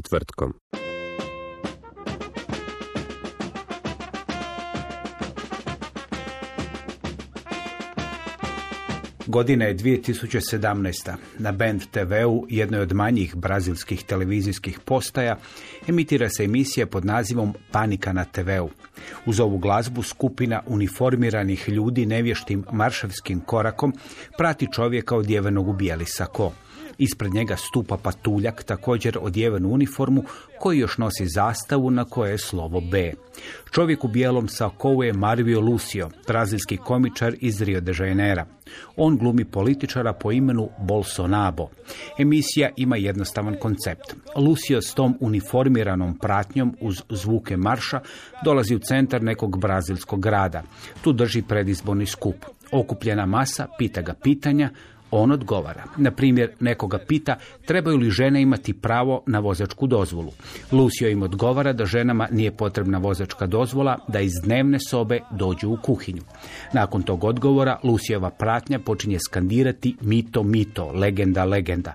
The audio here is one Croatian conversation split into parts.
Četvrtkom. Godina je 2017. Na Band TV-u, jednoj od manjih brazilskih televizijskih postaja, emitira se emisija pod nazivom Panika na TV-u. Uz ovu glazbu skupina uniformiranih ljudi nevještim maršavskim korakom prati čovjeka odjevenog u bijeli sako. Ispred njega stupa patuljak, također odjeven u uniformu, koji još nosi zastavu na koje je slovo B. Čovjek u bijelom sakovu je Marvio Lucio, brazilski komičar iz Rio de Janeira. On glumi političara po imenu Bolsonaro. Emisija ima jednostavan koncept. Lucio s tom uniformiranom pratnjom uz zvuke marša dolazi u centar nekog brazilskog grada. Tu drži predizborni skup. Okupljena masa pita ga pitanja, on odgovara. Na primjer, nekoga pita trebaju li žene imati pravo na vozačku dozvolu. Lucio im odgovara da ženama nije potrebna vozačka dozvola, da iz dnevne sobe dođu u kuhinju. Nakon tog odgovora Lucijeva pratnja počinje skandirati mito, mito, legenda, legenda.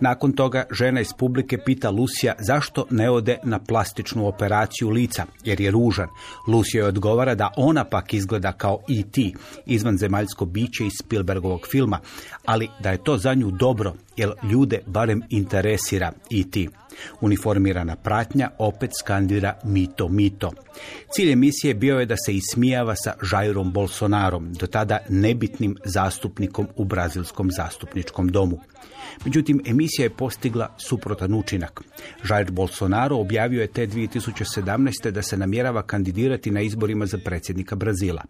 Nakon toga žena iz publike pita Lucija zašto ne ode na plastičnu operaciju lica, jer je ružan. Lucio je odgovara da ona pak izgleda kao E.T., izvanzemaljsko biće iz Spielbergovog filma, ali da je to za nju dobro, jer ljude barem interesira E.T. Uniformirana pratnja opet skandira mito, mito. Cilj emisije bio je da se ismijava sa Jairom Bolsonarom, do tada nebitnim zastupnikom u brazilskom zastupničkom domu. Međutim, emisija je postigla suprotan učinak. Jair Bolsonaro objavio je te 2017. da se namjerava kandidirati na izborima za predsjednika Brazila.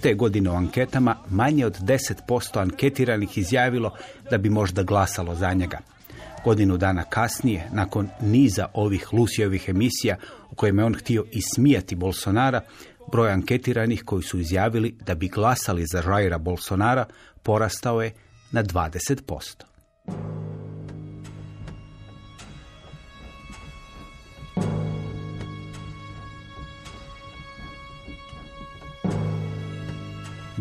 Te godine u anketama manje od 10% anketiranih izjavilo da bi možda glasalo za njega. Godinu dana kasnije, nakon niza ovih Lusijevih emisija u kojima je on htio ismijati Bolsonara, broj anketiranih koji su izjavili da bi glasali za Jaira Bolsonara porastao je na 20%. you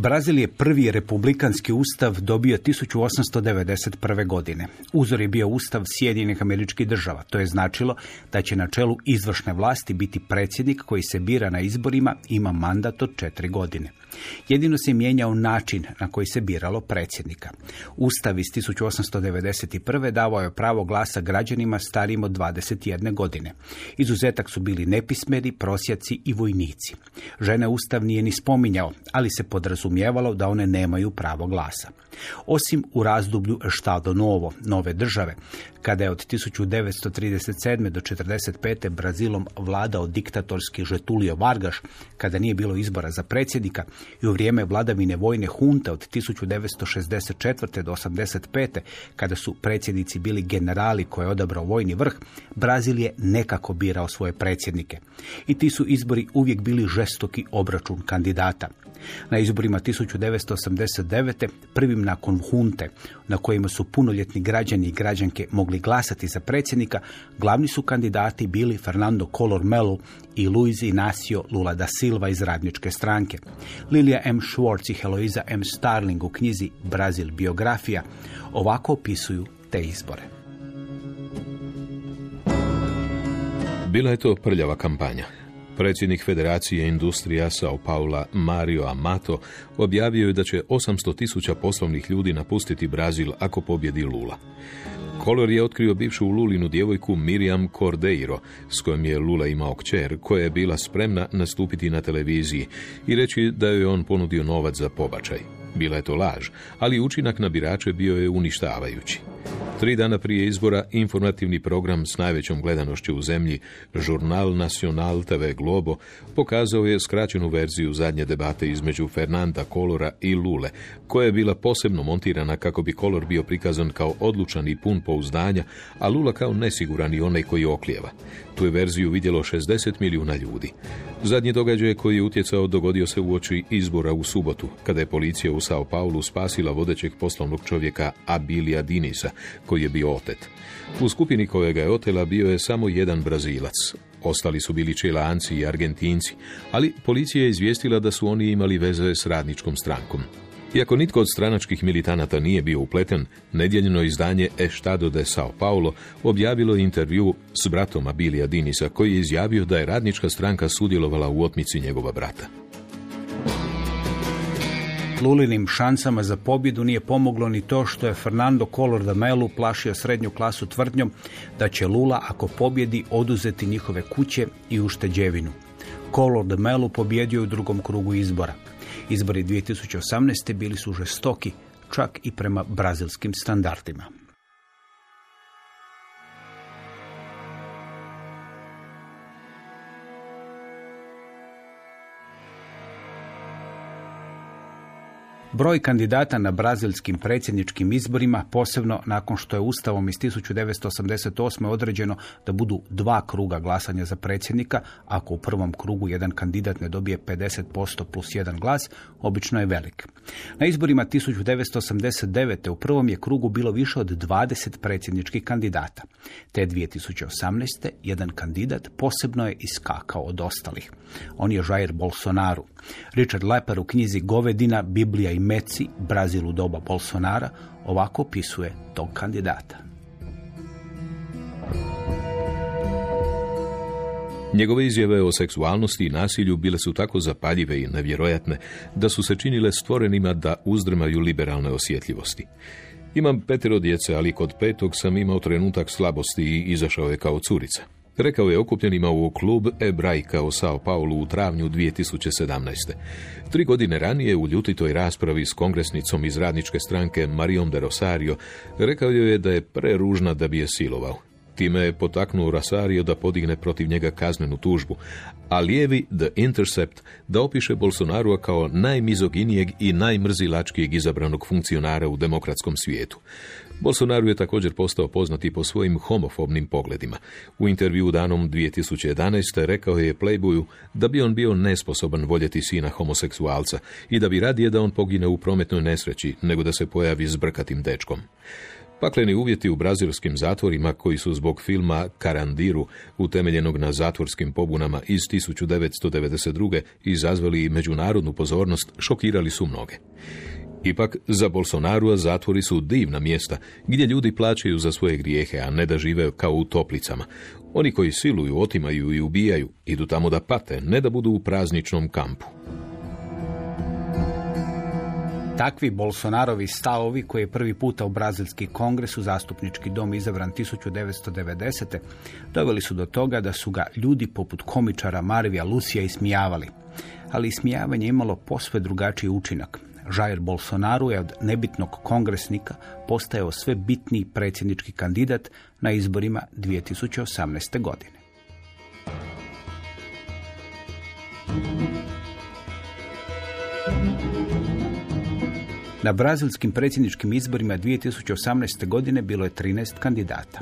Brazil je prvi republikanski ustav dobio 1891. godine. Uzor je bio ustav Sjedinjenih američkih država. To je značilo da će na čelu izvršne vlasti biti predsjednik koji se bira na izborima i ima mandat od četiri godine. Jedino se mijenjao način na koji se biralo predsjednika. Ustav iz 1891. davao je pravo glasa građanima starijim od 21 godine. Izuzetak su bili nepismeni, prosjaci i vojnici. Žene Ustav nije ni spominjao, ali se podrazumijevalo da one nemaju pravo glasa. Osim u razdoblju Štado Novo, nove države, kada je od 1937. do 1945. Brazilom vladao diktatorski Žetulio Vargaš, kada nije bilo izbora za predsjednika, i u vrijeme vladavine vojne hunte od 1964. do 1985. kada su predsjednici bili generali koje je odabrao vojni vrh, Brazil je nekako birao svoje predsjednike. I ti su izbori uvijek bili žestoki obračun kandidata. Na izborima 1989. prvim nakon hunte, na kojima su punoljetni građani i građanke mogli glasati za predsjednika, glavni su kandidati bili Fernando Collor Melo i Luiz Inacio Lula da Silva iz radničke stranke. Lilija M. Schwartz i Heloiza M. Starling u knjizi Brazil biografija ovako opisuju te izbore. Bila je to prljava kampanja. Predsjednik Federacije industrija Sao Paula Mario Amato objavio je da će 800 tisuća poslovnih ljudi napustiti Brazil ako pobjedi Lula. Kolor je otkrio bivšu Lulinu djevojku Miriam Cordeiro, s kojom je Lula imao kćer, koja je bila spremna nastupiti na televiziji i reći da joj je on ponudio novac za pobačaj. Bila je to laž, ali učinak na birače bio je uništavajući. Tri dana prije izbora informativni program s najvećom gledanošću u zemlji, Žurnal Nacional TV Globo, pokazao je skraćenu verziju zadnje debate između Fernanda Kolora i Lule, koja je bila posebno montirana kako bi Kolor bio prikazan kao odlučan i pun pouzdanja, a Lula kao nesiguran i onaj koji oklijeva. Tu je verziju vidjelo 60 milijuna ljudi. Zadnji događaj koji je utjecao dogodio se u oči izbora u subotu, kada je policija u Sao Paulu spasila vodećeg poslovnog čovjeka Abilija Dinisa, koji je bio otet. U skupini kojega je otela bio je samo jedan Brazilac. Ostali su bili Čilanci i Argentinci, ali policija je izvijestila da su oni imali veze s radničkom strankom. Iako nitko od stranačkih militanata nije bio upleten, nedjeljeno izdanje Estado de Sao Paulo objavilo intervju s bratom Abilija Dinisa, koji je izjavio da je radnička stranka sudjelovala u otmici njegova brata. Lulinim šansama za pobjedu nije pomoglo ni to što je Fernando Collor de Melu plašio srednju klasu tvrdnjom da će Lula ako pobjedi oduzeti njihove kuće i ušteđevinu. Collor de Melu pobjedio je u drugom krugu izbora. Izbori 2018. bili su žestoki, čak i prema brazilskim standardima. Broj kandidata na brazilskim predsjedničkim izborima, posebno nakon što je Ustavom iz 1988. određeno da budu dva kruga glasanja za predsjednika, ako u prvom krugu jedan kandidat ne dobije 50% plus jedan glas, obično je velik. Na izborima 1989. u prvom je krugu bilo više od 20 predsjedničkih kandidata. Te 2018. jedan kandidat posebno je iskakao od ostalih. On je Jair Bolsonaro. Richard Leper u knjizi Govedina, Biblija i Meci, Brazil u doba Bolsonara, ovako opisuje tog kandidata. Njegove izjave o seksualnosti i nasilju bile su tako zapaljive i nevjerojatne da su se činile stvorenima da uzdrmaju liberalne osjetljivosti. Imam petero djece, ali kod petog sam imao trenutak slabosti i izašao je kao curica. Rekao je okupljenima u klub Ebrajka u Sao Paulu u travnju 2017. Tri godine ranije u ljutitoj raspravi s kongresnicom iz radničke stranke Marijom de Rosario rekao je da je preružna da bi je silovao. Time je potaknuo Rosario da podigne protiv njega kaznenu tužbu, a lijevi The Intercept da opiše Bolsonarua kao najmizoginijeg i najmrzilačkijeg izabranog funkcionara u demokratskom svijetu. Bolsonaro je također postao poznati po svojim homofobnim pogledima. U intervju danom 2011. rekao je Playboyu da bi on bio nesposoban voljeti sina homoseksualca i da bi radije da on pogine u prometnoj nesreći nego da se pojavi s brkatim dečkom. Pakleni uvjeti u brazilskim zatvorima koji su zbog filma Karandiru, utemeljenog na zatvorskim pobunama iz 1992. izazvali međunarodnu pozornost, šokirali su mnoge. Ipak, za Bolsonarua zatvori su divna mjesta gdje ljudi plaćaju za svoje grijehe, a ne da žive kao u toplicama. Oni koji siluju, otimaju i ubijaju, idu tamo da pate, ne da budu u prazničnom kampu. Takvi Bolsonarovi stavovi koji je prvi puta u Brazilski kongres u zastupnički dom izabran 1990. doveli su do toga da su ga ljudi poput komičara Marvija Lucija ismijavali. Ali ismijavanje je imalo posve drugačiji učinak. Jair Bolsonaro je od nebitnog kongresnika postajao sve bitniji predsjednički kandidat na izborima 2018. godine. Na brazilskim predsjedničkim izborima 2018. godine bilo je 13 kandidata.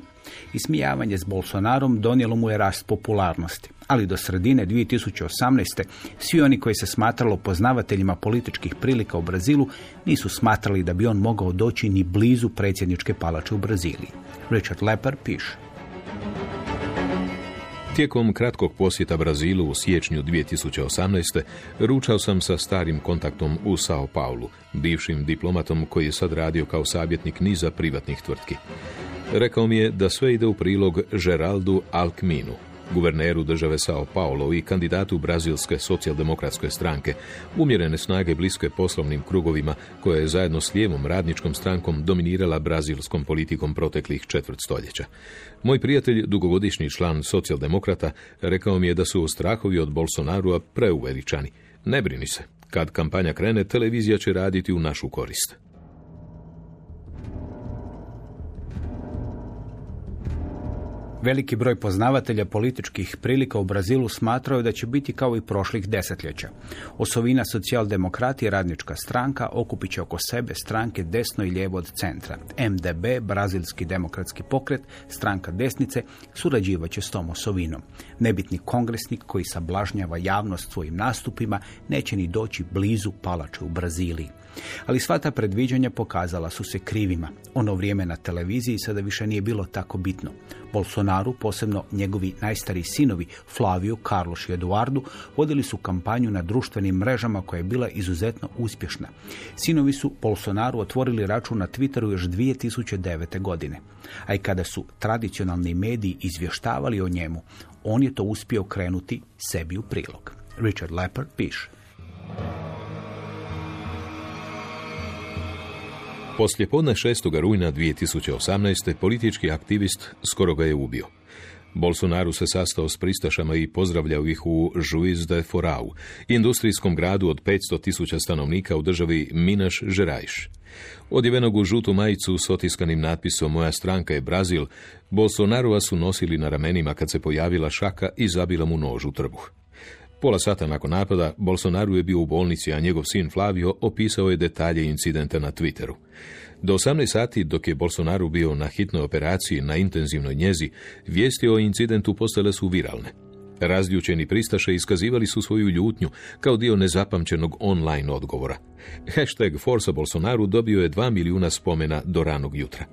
Ismijavanje s Bolsonarom donijelo mu je rast popularnosti, ali do sredine 2018. svi oni koji se smatralo poznavateljima političkih prilika u Brazilu nisu smatrali da bi on mogao doći ni blizu predsjedničke palače u Braziliji. Richard Lepar piše. Tijekom kratkog posjeta Brazilu u siječnju 2018. ručao sam sa starim kontaktom u Sao Paulu, bivšim diplomatom koji je sad radio kao savjetnik niza privatnih tvrtki. Rekao mi je da sve ide u prilog Geraldu Alkminu, guverneru države Sao Paulo i kandidatu brazilske socijaldemokratske stranke, umjerene snage bliske poslovnim krugovima koje je zajedno s lijevom radničkom strankom dominirala brazilskom politikom proteklih četvrt stoljeća. Moj prijatelj, dugogodišnji član socijaldemokrata, rekao mi je da su strahovi od Bolsonarua preuveličani. Ne brini se, kad kampanja krene, televizija će raditi u našu korist. Veliki broj poznavatelja političkih prilika u Brazilu smatraju da će biti kao i prošlih desetljeća. Osovina socijaldemokrati i radnička stranka okupit će oko sebe stranke desno i lijevo od centra. MDB, Brazilski demokratski pokret, stranka desnice, surađivaće s tom osovinom. Nebitni kongresnik koji sablažnjava javnost svojim nastupima neće ni doći blizu palače u Braziliji. Ali sva ta predviđanja pokazala su se krivima. Ono vrijeme na televiziji sada više nije bilo tako bitno. Bolsonaru, posebno njegovi najstariji sinovi, Flavio, Carlos i Eduardu, vodili su kampanju na društvenim mrežama koja je bila izuzetno uspješna. Sinovi su Bolsonaru otvorili račun na Twitteru još 2009. godine. A i kada su tradicionalni mediji izvještavali o njemu, on je to uspio krenuti sebi u prilog. Richard Lepper piše. Poslije podne 6. rujna 2018. politički aktivist skoro ga je ubio. Bolsonaru se sastao s pristašama i pozdravljao ih u Juiz de Forau, industrijskom gradu od 500 tisuća stanovnika u državi Minas Gerais. Odjevenog u žutu majicu s otiskanim natpisom Moja stranka je Brazil, Bolsonarova su nosili na ramenima kad se pojavila šaka i zabila mu nož u trbuh. Pola sata nakon napada, Bolsonaru je bio u bolnici, a njegov sin Flavio opisao je detalje incidenta na Twitteru. Do 18 sati, dok je Bolsonaru bio na hitnoj operaciji na intenzivnoj njezi, vijesti o incidentu postale su viralne. Razljučeni pristaše iskazivali su svoju ljutnju kao dio nezapamćenog online odgovora. Hashtag Forza Bolsonaru dobio je 2 milijuna spomena do ranog jutra.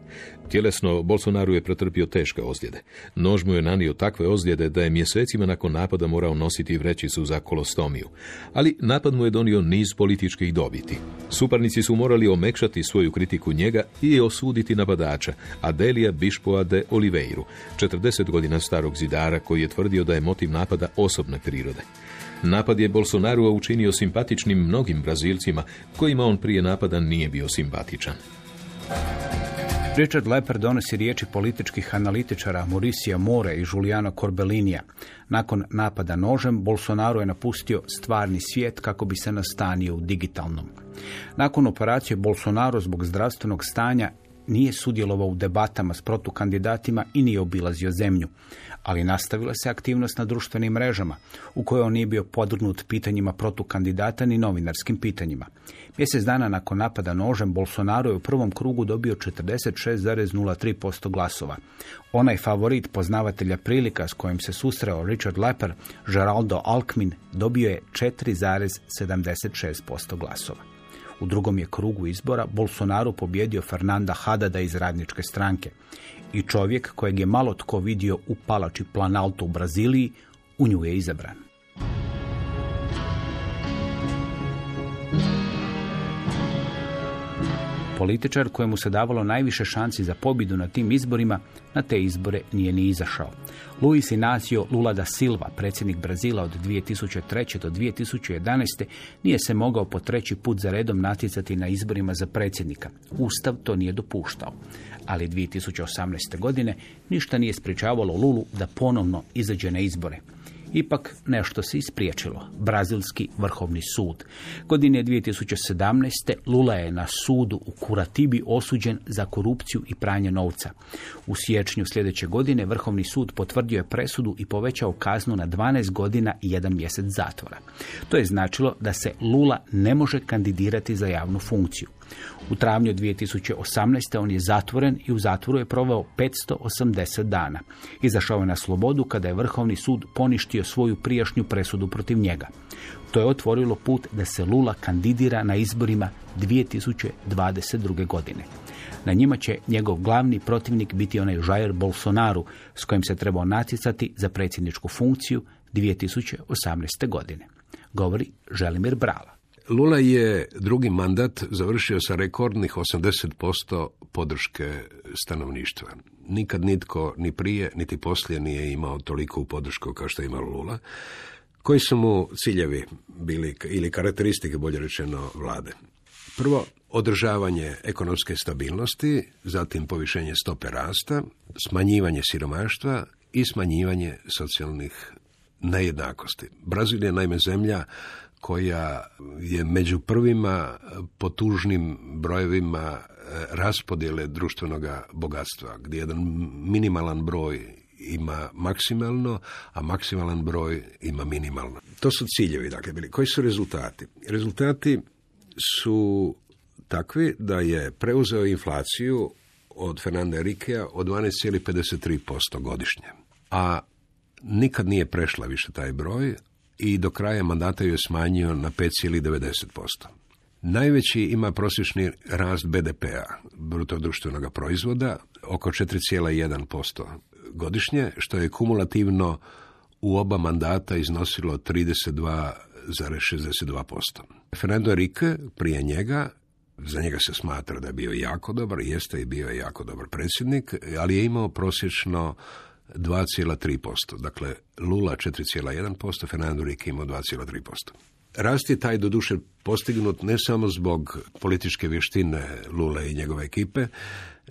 Tjelesno, Bolsonaru je pretrpio teške ozljede. Nož mu je nanio takve ozljede da je mjesecima nakon napada morao nositi vrećicu za kolostomiju. Ali napad mu je donio niz političkih dobiti. Suparnici su morali omekšati svoju kritiku njega i osuditi napadača, Adelija Bišpoa de Oliveiru, 40 godina starog zidara koji je tvrdio da je motiv napada osobne prirode. Napad je Bolsonaro učinio simpatičnim mnogim Brazilcima, kojima on prije napada nije bio simpatičan. Richard Lepper donosi riječi političkih analitičara Mauricija More i Juliana Corbelinija. Nakon napada nožem, Bolsonaro je napustio stvarni svijet kako bi se nastanio u digitalnom. Nakon operacije Bolsonaro zbog zdravstvenog stanja nije sudjelovao u debatama s protukandidatima i nije obilazio zemlju ali nastavila se aktivnost na društvenim mrežama, u kojoj on nije bio podvrgnut pitanjima protukandidata ni novinarskim pitanjima. Mjesec dana nakon napada nožem, Bolsonaro je u prvom krugu dobio 46,03% glasova. Onaj favorit poznavatelja prilika s kojim se susreo Richard Lepper, Geraldo Alckmin, dobio je 4,76% glasova. U drugom je krugu izbora Bolsonaro pobjedio Fernanda Hadada iz radničke stranke i čovjek kojeg je malo tko vidio u palači Planalto u Braziliji, u nju je izabran. Političar kojemu se davalo najviše šansi za pobjedu na tim izborima, na te izbore nije ni izašao. Luis Inacio Lula da Silva, predsjednik Brazila od 2003. do 2011. nije se mogao po treći put za redom natjecati na izborima za predsjednika. Ustav to nije dopuštao ali 2018. godine ništa nije spriječavalo Lulu da ponovno izađe na izbore. Ipak nešto se ispriječilo. Brazilski vrhovni sud. Godine 2017. Lula je na sudu u Kuratibi osuđen za korupciju i pranje novca. U siječnju sljedeće godine vrhovni sud potvrdio je presudu i povećao kaznu na 12 godina i jedan mjesec zatvora. To je značilo da se Lula ne može kandidirati za javnu funkciju. U travnju 2018. on je zatvoren i u zatvoru je proveo 580 dana. Izašao je na slobodu kada je Vrhovni sud poništio svoju prijašnju presudu protiv njega. To je otvorilo put da se Lula kandidira na izborima 2022. godine. Na njima će njegov glavni protivnik biti onaj Jair Bolsonaro s kojim se trebao natjecati za predsjedničku funkciju 2018. godine. Govori Želimir Brala. Lula je drugi mandat završio sa rekordnih 80% podrške stanovništva. Nikad nitko ni prije, niti poslije nije imao toliko podršku kao što je imao Lula. Koji su mu ciljevi bili, ili karakteristike, bolje rečeno, vlade? Prvo, održavanje ekonomske stabilnosti, zatim povišenje stope rasta, smanjivanje siromaštva i smanjivanje socijalnih nejednakosti. Brazil je naime zemlja koja je među prvima po tužnim brojevima e, raspodjele društvenog bogatstva, gdje jedan minimalan broj ima maksimalno, a maksimalan broj ima minimalno. To su ciljevi, dakle, bili. Koji su rezultati? Rezultati su takvi da je preuzeo inflaciju od Fernanda Rikea od 12,53% godišnje. A nikad nije prešla više taj broj i do kraja mandata ju je smanjio na 5,90%. Najveći ima prosječni rast BDP-a, bruto društvenog proizvoda, oko 4,1% godišnje, što je kumulativno u oba mandata iznosilo 32,62%. Fernando Enrique prije njega za njega se smatra da je bio jako dobar, jeste i bio jako dobar predsjednik, ali je imao prosječno 2,3%. Dakle, Lula 4,1%, Fernando Enrique imao 2,3%. Rast je taj doduše postignut ne samo zbog političke vještine Lula i njegove ekipe,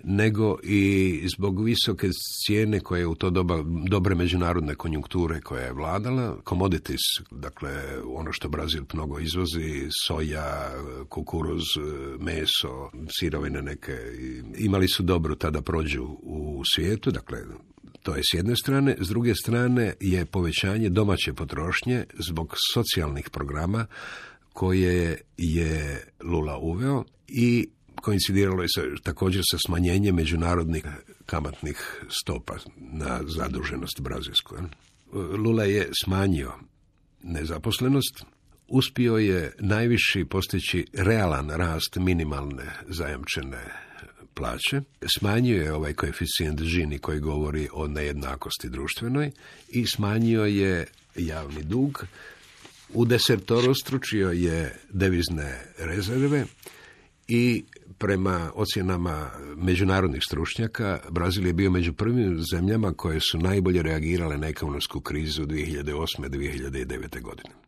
nego i zbog visoke cijene koje je u to doba dobre međunarodne konjunkture koja je vladala, commodities, dakle ono što Brazil mnogo izvozi, soja, kukuruz, meso, sirovine neke, imali su dobro tada prođu u svijetu, dakle to je s jedne strane, s druge strane je povećanje domaće potrošnje zbog socijalnih programa koje je Lula uveo i koincidiralo je sa, također sa smanjenjem međunarodnih kamatnih stopa na zaduženost brazilsku. Lula je smanjio nezaposlenost, uspio je najviši postići realan rast minimalne zajamčene plaće, smanjio je ovaj koeficijent žini koji govori o nejednakosti društvenoj i smanjio je javni dug, u desertoru stručio je devizne rezerve i prema ocjenama međunarodnih stručnjaka, Brazil je bio među prvim zemljama koje su najbolje reagirale na ekonomsku krizu 2008-2009. godine.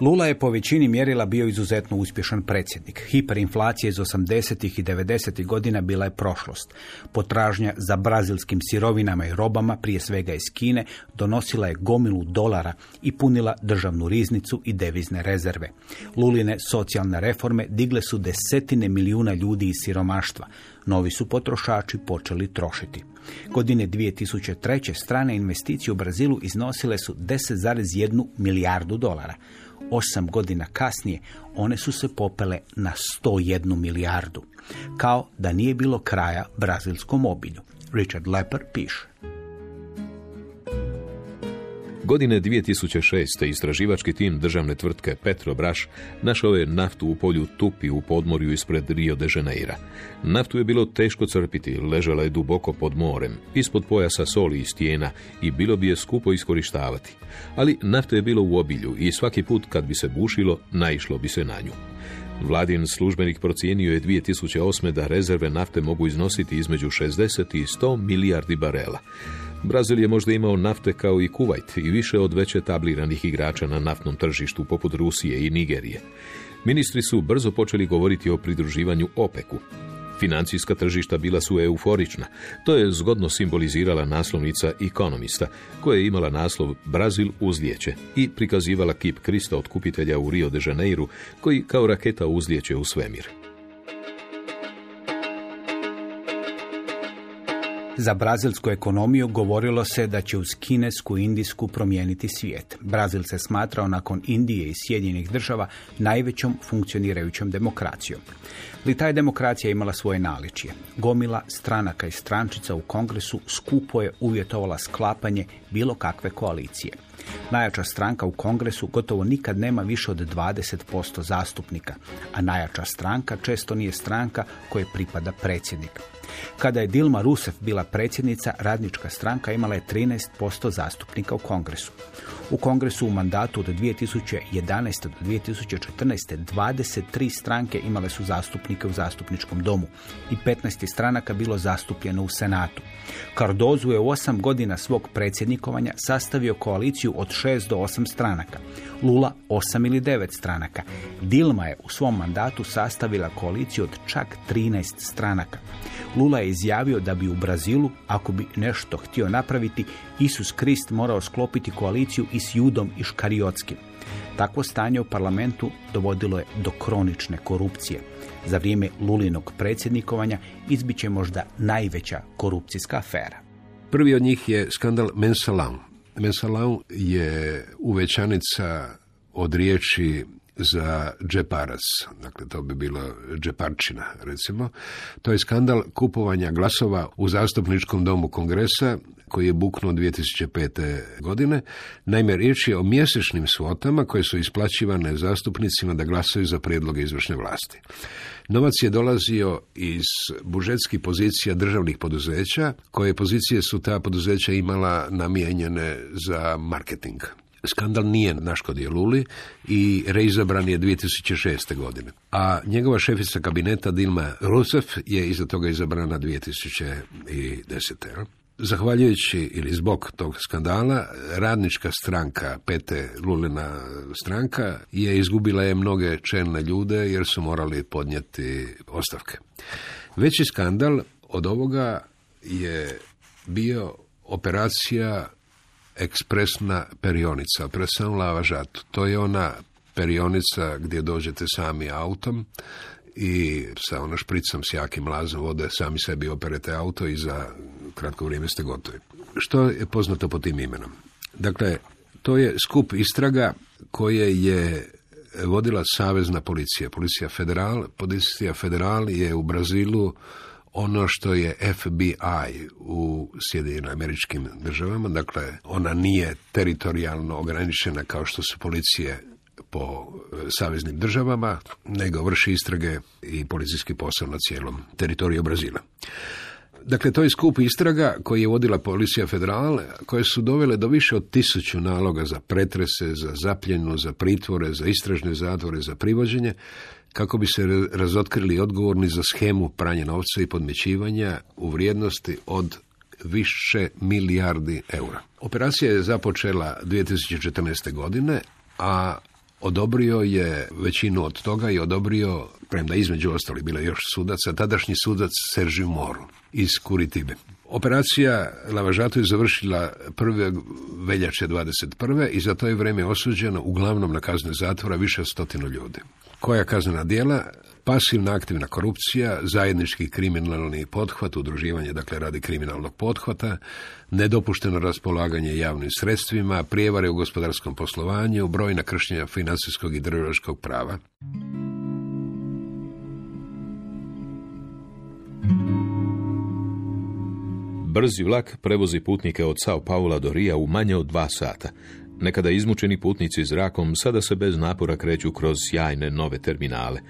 Lula je po većini mjerila bio izuzetno uspješan predsjednik. Hiperinflacija iz 80. i 90. godina bila je prošlost. Potražnja za brazilskim sirovinama i robama, prije svega iz Kine, donosila je gomilu dolara i punila državnu riznicu i devizne rezerve. Luline socijalne reforme digle su desetine milijuna ljudi iz siromaštva. Novi su potrošači počeli trošiti. Godine 2003. strane investicije u Brazilu iznosile su 10,1 milijardu dolara. Osam godina kasnije one su se popele na 101 milijardu. Kao da nije bilo kraja brazilskom obilju. Richard Lepper piše. Godine 2006. istraživački tim državne tvrtke Petrobraš našao je naftu u polju Tupi u podmorju ispred Rio de Janeira. Naftu je bilo teško crpiti, ležala je duboko pod morem, ispod pojasa soli i stijena i bilo bi je skupo iskorištavati. Ali nafte je bilo u obilju i svaki put kad bi se bušilo, naišlo bi se na nju. Vladin službenik procijenio je 2008. da rezerve nafte mogu iznositi između 60 i 100 milijardi barela. Brazil je možda imao nafte kao i Kuvajt i više od već etabliranih igrača na naftnom tržištu poput Rusije i Nigerije. Ministri su brzo počeli govoriti o pridruživanju OPEC-u. Financijska tržišta bila su euforična. To je zgodno simbolizirala naslovnica Ekonomista, koja je imala naslov Brazil uzlijeće i prikazivala kip Krista od kupitelja u Rio de Janeiro, koji kao raketa uzlijeće u svemir. Za brazilsku ekonomiju govorilo se da će uz kinesku indijsku promijeniti svijet. Brazil se smatrao nakon Indije i Sjedinjenih država najvećom funkcionirajućom demokracijom. Ali taj demokracija imala svoje naličje. Gomila stranaka i strančica u kongresu skupo je uvjetovala sklapanje bilo kakve koalicije. Najjača stranka u kongresu gotovo nikad nema više od 20% zastupnika, a najjača stranka često nije stranka koje pripada predsjednik. Kada je Dilma Rousseff bila predsjednica, radnička stranka imala je 13% zastupnika u kongresu. U kongresu u mandatu od 2011. do 2014. 23 stranke imale su zastupnike u zastupničkom domu i 15 stranaka bilo zastupljeno u senatu. Cardozu je u osam godina svog predsjednikovanja sastavio koaliciju od 6 do 8 stranaka. Lula 8 ili 9 stranaka. Dilma je u svom mandatu sastavila koaliciju od čak 13 stranaka. Lula je izjavio da bi u Brazilu, ako bi nešto htio napraviti, Isus Krist morao sklopiti koaliciju i s Judom i Škariotskim. Takvo stanje u parlamentu dovodilo je do kronične korupcije. Za vrijeme Lulinog predsjednikovanja izbit će možda najveća korupcijska afera. Prvi od njih je skandal Mensalau. Mensalau je uvećanica od riječi za džeparac, dakle to bi bilo džeparčina recimo. To je skandal kupovanja glasova u zastupničkom domu kongresa koji je buknuo 2005. godine. Naime, riječ je o mjesečnim svotama koje su isplaćivane zastupnicima da glasaju za prijedloge izvršne vlasti. Novac je dolazio iz budžetskih pozicija državnih poduzeća, koje pozicije su ta poduzeća imala namijenjene za marketing. Skandal nije naškodio Luli i reizabran je 2006. godine. A njegova šefica kabineta Dilma Rousseff je iza toga izabrana 2010. Zahvaljujući ili zbog tog skandala, radnička stranka, pete Lulina stranka, je izgubila je mnoge čelne ljude jer su morali podnijeti ostavke. Veći skandal od ovoga je bio operacija ekspresna perionica, presan lavažat. To je ona perionica gdje dođete sami autom i sa ono špricom s jakim lazom vode sami sebi operete auto i za kratko vrijeme ste gotovi. Što je poznato po tim imenom? Dakle, to je skup istraga koje je vodila savezna policija, policija federal. Policija federal je u Brazilu ono što je FBI u Sjedinjenim američkim državama, dakle ona nije teritorijalno ograničena kao što su policije po e, saveznim državama, nego vrši istrage i policijski posao na cijelom teritoriju Brazila. Dakle, to je skup istraga koji je vodila policija federale, koje su dovele do više od tisuću naloga za pretrese, za zapljenu, za pritvore, za istražne zatvore, za privođenje, kako bi se razotkrili odgovorni za schemu pranja novca i podmećivanja u vrijednosti od više milijardi eura. Operacija je započela 2014. godine, a odobrio je većinu od toga i odobrio, premda između ostali bila još sudaca, tadašnji sudac Sergio Moru iz Kuritibe. Operacija Lavažato je završila prve veljače 21. i za to je vrijeme osuđeno uglavnom na kazne zatvora više od stotinu ljudi. Koja kaznena djela? Pasivna aktivna korupcija, zajednički kriminalni pothvat, udruživanje dakle radi kriminalnog pothvata, nedopušteno raspolaganje javnim sredstvima, prijevare u gospodarskom poslovanju, brojna kršenja financijskog i državskog prava. Brzi vlak prevozi putnike od Sao Paula do Rija u manje od dva sata. Nekada izmučeni putnici zrakom sada se bez napora kreću kroz sjajne nove terminale.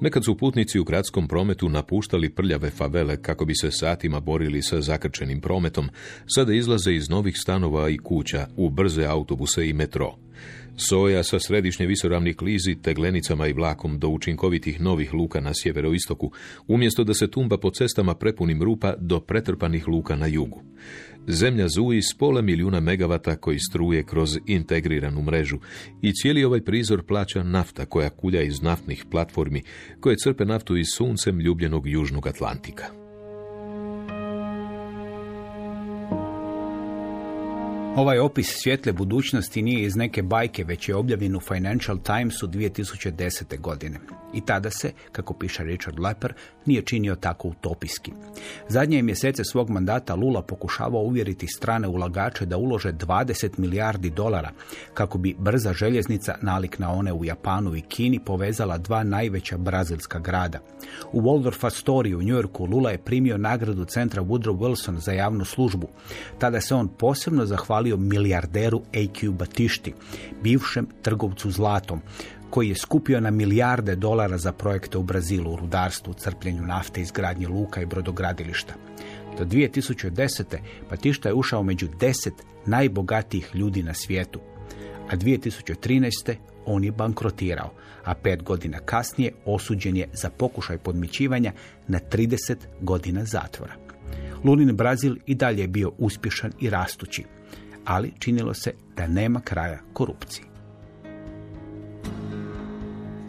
Nekad su putnici u gradskom prometu napuštali prljave favele kako bi se satima borili sa zakrčenim prometom, sada izlaze iz novih stanova i kuća u brze autobuse i metro. Soja sa središnje visoravnih klizi, teglenicama i vlakom do učinkovitih novih luka na sjeveroistoku, umjesto da se tumba po cestama prepunim rupa do pretrpanih luka na jugu. Zemlja zuji s pola milijuna megavata koji struje kroz integriranu mrežu i cijeli ovaj prizor plaća nafta koja kulja iz naftnih platformi koje crpe naftu iz suncem ljubljenog južnog Atlantika. Ovaj opis svjetle budućnosti nije iz neke bajke, već je objavljen u Financial Timesu 2010. godine. I tada se, kako piše Richard Lepper, nije činio tako utopijski. Zadnje mjesece svog mandata Lula pokušavao uvjeriti strane ulagače da ulože 20 milijardi dolara kako bi brza željeznica nalik na one u Japanu i Kini povezala dva najveća brazilska grada. U Waldorf Astoria u Yorku Lula je primio nagradu centra Woodrow Wilson za javnu službu. Tada se on posebno zahvalio milijarderu A.Q. Batišti, bivšem trgovcu zlatom, koji je skupio na milijarde dolara za projekte u Brazilu, u rudarstvu, crpljenju nafte, izgradnji luka i brodogradilišta. Do 2010. Batišta je ušao među deset najbogatijih ljudi na svijetu, a 2013. on je bankrotirao, a pet godina kasnije osuđen je za pokušaj podmićivanja na 30 godina zatvora. Lunin Brazil i dalje je bio uspješan i rastući, ali činilo se da nema kraja korupciji.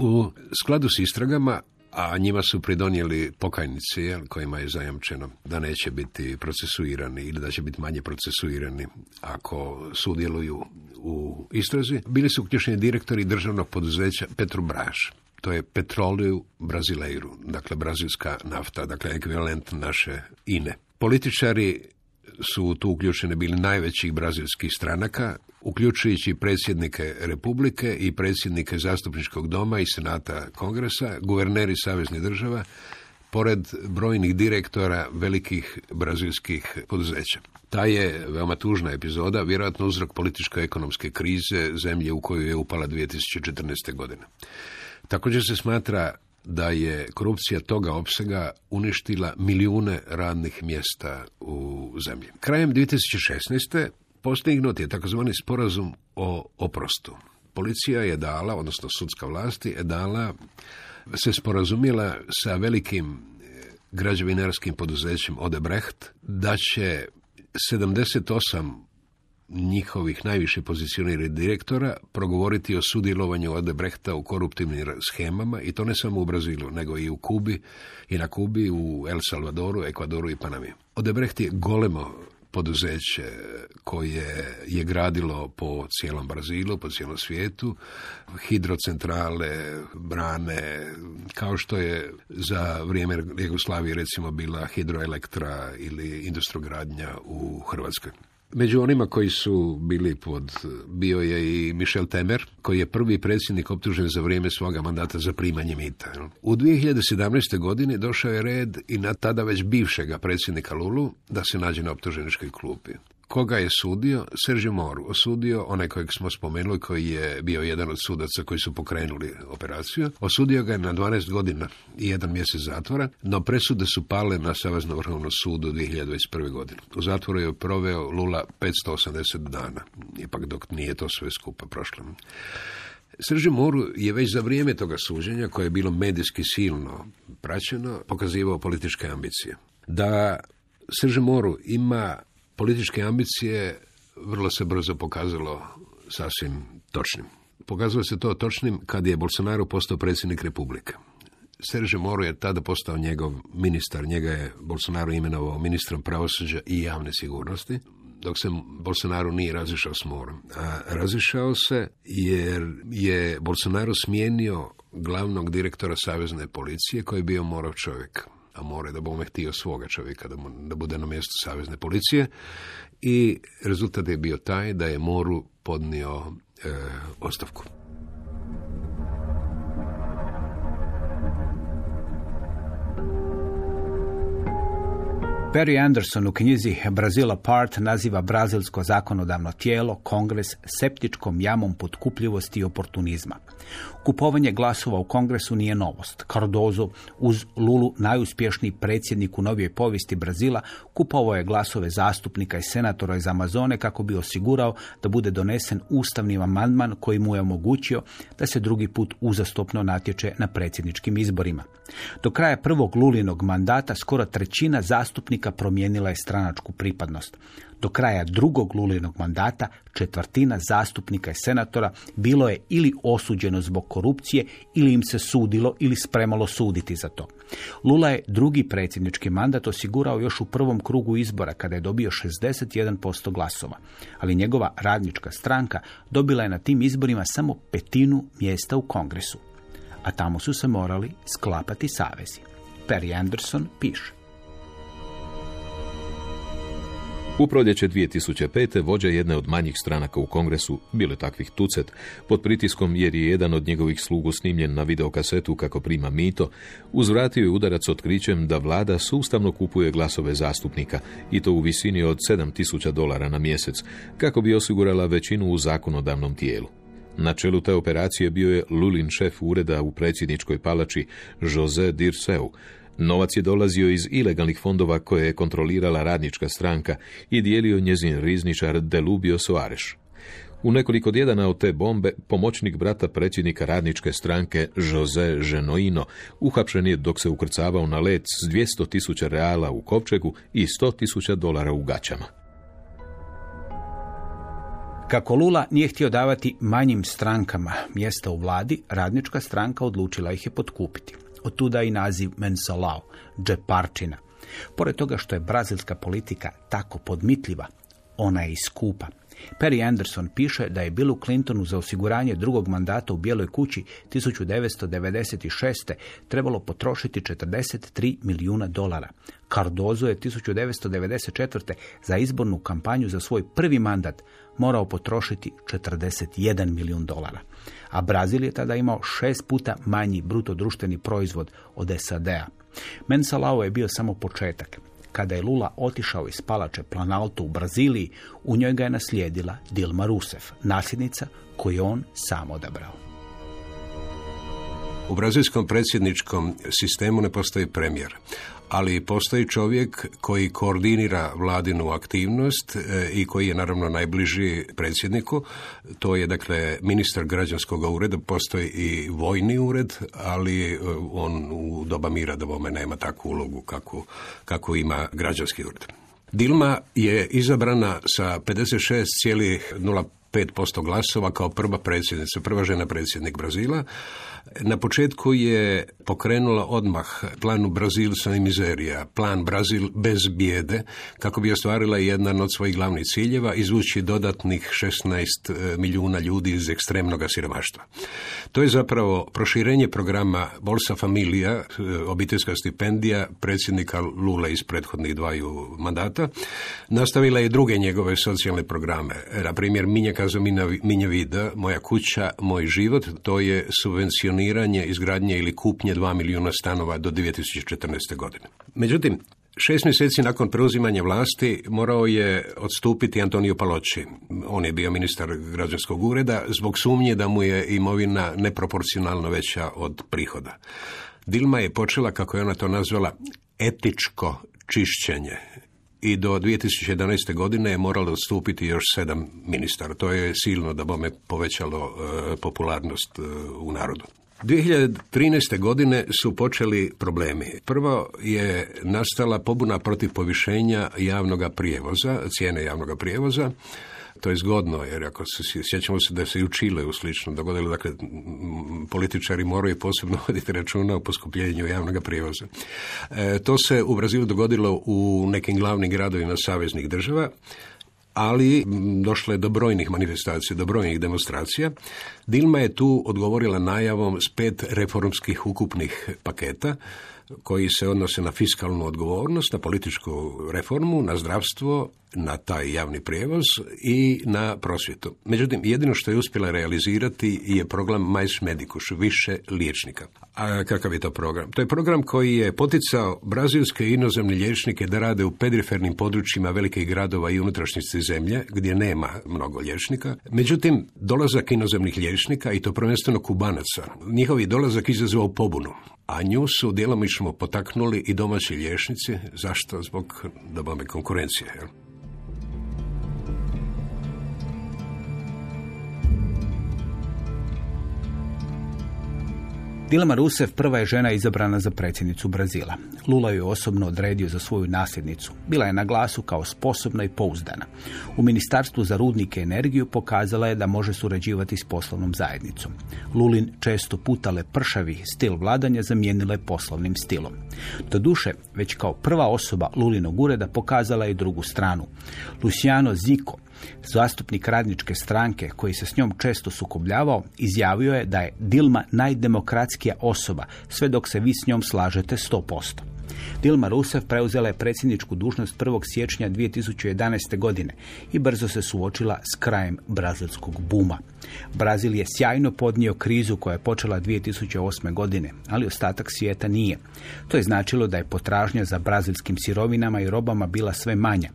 U skladu s istragama, a njima su pridonijeli pokajnici kojima je zajamčeno da neće biti procesuirani ili da će biti manje procesuirani ako sudjeluju u istrazi, bili su uključeni direktori državnog poduzeća Petru Braš. To je Petroliju Brazileiru, dakle brazilska nafta, dakle ekvivalent naše INE. Političari su tu uključene bili najvećih brazilskih stranaka, uključujući predsjednike Republike i predsjednike Zastupničkog doma i Senata Kongresa, guverneri saveznih država, pored brojnih direktora velikih brazilskih poduzeća. Ta je veoma tužna epizoda, vjerojatno uzrok političko-ekonomske krize zemlje u koju je upala 2014. godine. Također se smatra da je korupcija toga opsega uništila milijune radnih mjesta u zemlji. Krajem 2016. postignut je takozvani sporazum o oprostu. Policija je dala, odnosno sudska vlasti je dala, se sporazumila sa velikim građevinarskim poduzećem Odebrecht da će 78 njihovih najviše pozicioniranih direktora progovoriti o sudjelovanju Odebrehta u koruptivnim schemama i to ne samo u Brazilu, nego i u Kubi i na Kubi, u El Salvadoru, Ekvadoru i Panami. Odebrecht je golemo poduzeće koje je gradilo po cijelom Brazilu, po cijelom svijetu, hidrocentrale, brane, kao što je za vrijeme Jugoslavije recimo bila hidroelektra ili industrogradnja u Hrvatskoj. Među onima koji su bili pod, bio je i Michel Temer, koji je prvi predsjednik optužen za vrijeme svoga mandata za primanje mita. U 2017. godini došao je red i na tada već bivšega predsjednika Lulu da se nađe na optuženičkoj klupi koga je sudio? Sergio Moru. Osudio onaj kojeg smo spomenuli, koji je bio jedan od sudaca koji su pokrenuli operaciju. Osudio ga je na 12 godina i jedan mjesec zatvora, no presude su pale na Savezno vrhovnom sudu 2021. godine. U zatvoru je proveo Lula 580 dana, ipak dok nije to sve skupa prošlo. Sergio Moru je već za vrijeme toga suđenja, koje je bilo medijski silno praćeno, pokazivao političke ambicije. Da Sergio Moru ima političke ambicije vrlo se brzo pokazalo sasvim točnim. Pokazalo se to točnim kad je Bolsonaro postao predsjednik Republike. Serže Moro je tada postao njegov ministar, njega je Bolsonaro imenovao ministrom pravosuđa i javne sigurnosti, dok se Bolsonaro nije razišao s Morom. A razišao se jer je Bolsonaro smijenio glavnog direktora Savezne policije koji je bio Morov čovjek a more da bome htio svoga čovjeka da, da bude na mjestu savezne policije i rezultat je bio taj da je Moru podnio e, ostavku. Perry Anderson u knjizi Brazil Apart naziva brazilsko zakonodavno tijelo, kongres, septičkom jamom potkupljivosti i oportunizma. Kupovanje glasova u kongresu nije novost. Cardozo, uz Lulu najuspješniji predsjednik u novijoj povijesti Brazila, kupovao je glasove zastupnika i senatora iz Amazone kako bi osigurao da bude donesen ustavni amandman koji mu je omogućio da se drugi put uzastopno natječe na predsjedničkim izborima. Do kraja prvog Lulinog mandata skoro trećina zastupnika promijenila je stranačku pripadnost. Do kraja drugog Lulinog mandata četvrtina zastupnika i senatora bilo je ili osuđeno zbog korupcije ili im se sudilo ili spremalo suditi za to. Lula je drugi predsjednički mandat osigurao još u prvom krugu izbora kada je dobio 61% glasova, ali njegova radnička stranka dobila je na tim izborima samo petinu mjesta u kongresu. a tamo su se morali sklapati savezi. Perry Anderson piše. U proljeće 2005. vođa jedne od manjih stranaka u kongresu, bile takvih tucet, pod pritiskom jer je jedan od njegovih slugu snimljen na videokasetu kako prima mito, uzvratio je udarac otkrićem da vlada sustavno kupuje glasove zastupnika i to u visini od 7000 dolara na mjesec, kako bi osigurala većinu u zakonodavnom tijelu. Na čelu te operacije bio je Lulin šef ureda u predsjedničkoj palači Jose Dirseu, Novac je dolazio iz ilegalnih fondova koje je kontrolirala radnička stranka i dijelio njezin rizničar Delubio Soares. U nekoliko djedana od te bombe, pomoćnik brata predsjednika radničke stranke Jose Genoino uhapšen je dok se ukrcavao na let s 200 tisuća reala u kovčegu i 100 tisuća dolara u gaćama. Kako Lula nije htio davati manjim strankama mjesta u vladi, radnička stranka odlučila ih je potkupiti. Od tuda i naziv Mensalao, džeparčina. Pored toga što je brazilska politika tako podmitljiva, ona je i skupa. Perry Anderson piše da je Billu Clintonu za osiguranje drugog mandata u Bijeloj kući 1996. trebalo potrošiti 43 milijuna dolara. Cardozo je 1994. za izbornu kampanju za svoj prvi mandat morao potrošiti 41 milijun dolara. A Brazil je tada imao šest puta manji bruto društveni proizvod od SAD-a. Mensalao je bio samo početak. Kada je Lula otišao iz palače Planalto u Braziliji, u njoj ga je naslijedila Dilma Rousseff, nasljednica koju on sam odabrao. U brazilskom predsjedničkom sistemu ne postoji premijer, ali postoji čovjek koji koordinira vladinu aktivnost e, i koji je naravno najbliži predsjedniku. To je dakle ministar građanskog ureda, postoji i vojni ured, ali e, on u doba mira da bome nema takvu ulogu kako, kako ima građanski ured. Dilma je izabrana sa 56,05% glasova kao prva predsjednica, prva žena predsjednik Brazila, na početku je pokrenula odmah planu Brazil sa mizerija, plan Brazil bez bijede, kako bi ostvarila jedan od svojih glavnih ciljeva, izvući dodatnih 16 e, milijuna ljudi iz ekstremnog siromaštva. To je zapravo proširenje programa Bolsa Familija, e, obiteljska stipendija predsjednika Lula iz prethodnih dvaju mandata. Nastavila je druge njegove socijalne programe. Na primjer, Minja Kaza Minja Vida, Moja kuća, Moj život, to je subvencioniranje planiranje izgradnje ili kupnje 2 milijuna stanova do 2014. godine. Međutim, Šest mjeseci nakon preuzimanja vlasti morao je odstupiti Antonio Paloči. On je bio ministar građanskog ureda zbog sumnje da mu je imovina neproporcionalno veća od prihoda. Dilma je počela, kako je ona to nazvala, etičko čišćenje i do 2011. godine je moralo odstupiti još sedam ministara. To je silno da bome povećalo e, popularnost e, u narodu. 2013. godine su počeli problemi. Prvo je nastala pobuna protiv povišenja javnog prijevoza, cijene javnog prijevoza. To je zgodno, jer ako se sjećamo se da se i u Čileu slično dogodilo, dakle, političari moraju posebno voditi računa o poskupljenju javnog prijevoza. E, to se u Brazilu dogodilo u nekim glavnim gradovima saveznih država ali došlo je do brojnih manifestacija, do brojnih demonstracija. Dilma je tu odgovorila najavom s pet reformskih ukupnih paketa koji se odnose na fiskalnu odgovornost, na političku reformu, na zdravstvo, na taj javni prijevoz i na prosvjetu. Međutim, jedino što je uspjela realizirati je program Mais Medicus, više liječnika. A kakav je to program? To je program koji je poticao brazilske i inozemne liječnike da rade u perifernim područjima velikih gradova i unutrašnjice zemlje, gdje nema mnogo liječnika. Međutim, dolazak inozemnih liječnika, i to prvenstveno kubanaca, njihovi dolazak izazvao pobunu a nju su djelomično potaknuli i domaći liječnici. Zašto? Zbog dobame konkurencije. Jel? Dilma Rousseff prva je žena izabrana za predsjednicu Brazila. Lula ju osobno odredio za svoju nasljednicu. Bila je na glasu kao sposobna i pouzdana. U Ministarstvu za rudnike i energiju pokazala je da može surađivati s poslovnom zajednicom. Lulin često putale pršavi stil vladanja zamijenila je poslovnim stilom. Doduše, već kao prva osoba Lulinog ureda pokazala je drugu stranu. Luciano Zico, Zastupnik radničke stranke, koji se s njom često sukobljavao, izjavio je da je Dilma najdemokratskija osoba, sve dok se vi s njom slažete 100%. Dilma Rousseff preuzela je predsjedničku dužnost 1. siječnja 2011. godine i brzo se suočila s krajem brazilskog buma. Brazil je sjajno podnio krizu koja je počela 2008. godine, ali ostatak svijeta nije. To je značilo da je potražnja za brazilskim sirovinama i robama bila sve manja.